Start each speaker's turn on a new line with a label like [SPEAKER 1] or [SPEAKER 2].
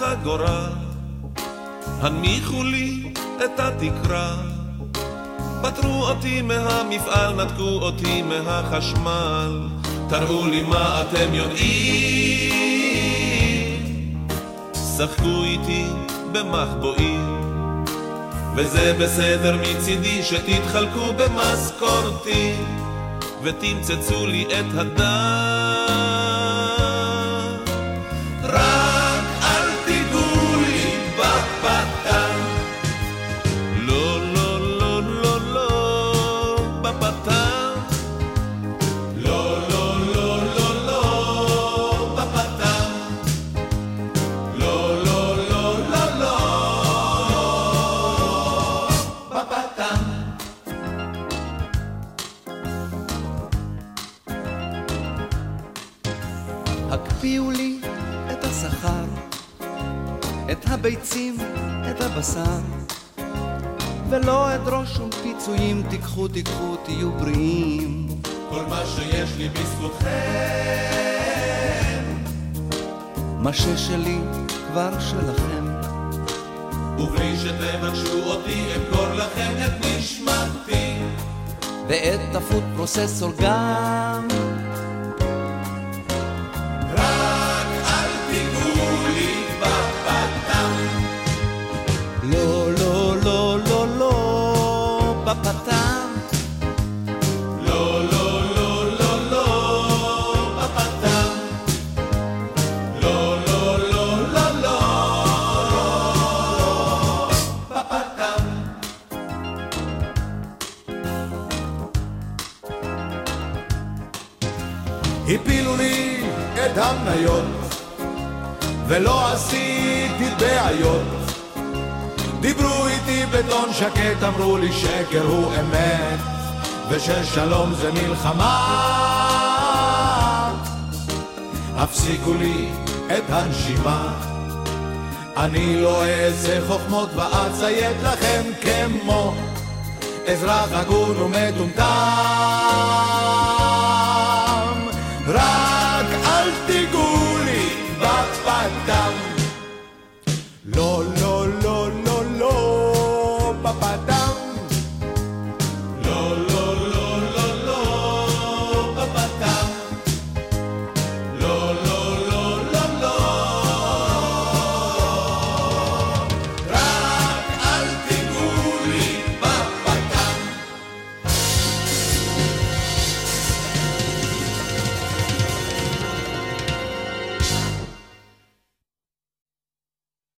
[SPEAKER 1] החגורה, הנמיכו לי את התקרה. פטרו אותי מהמפעל, נתקו אותי מהחשמל, תראו לי מה אתם יודעים. שחקו איתי במחבואים, וזה בסדר מצידי שתתחלקו במשכורתי, ותמצצו לי את הדם.
[SPEAKER 2] הביצים, את הבשר. ולא אדרוש שום פיצויים, תיקחו, תיקחו, תהיו בריאים.
[SPEAKER 1] כל מה שיש לי בזכותכם.
[SPEAKER 2] מה ששלי כבר שלכם.
[SPEAKER 1] ובלי שתבקשו אותי, אמכור לכם את נשמתי.
[SPEAKER 2] ואת הפוד פרוססור גם.
[SPEAKER 1] המניות ולא עשיתי בעיות בטון שקט, אמרו לי שקר הוא אמת וששלום זה מלחמה. הפסיקו לי את הנשימה. אני לא אעשה חוכמות ואציית לכם כמו אזרח הגון ומטומטם papá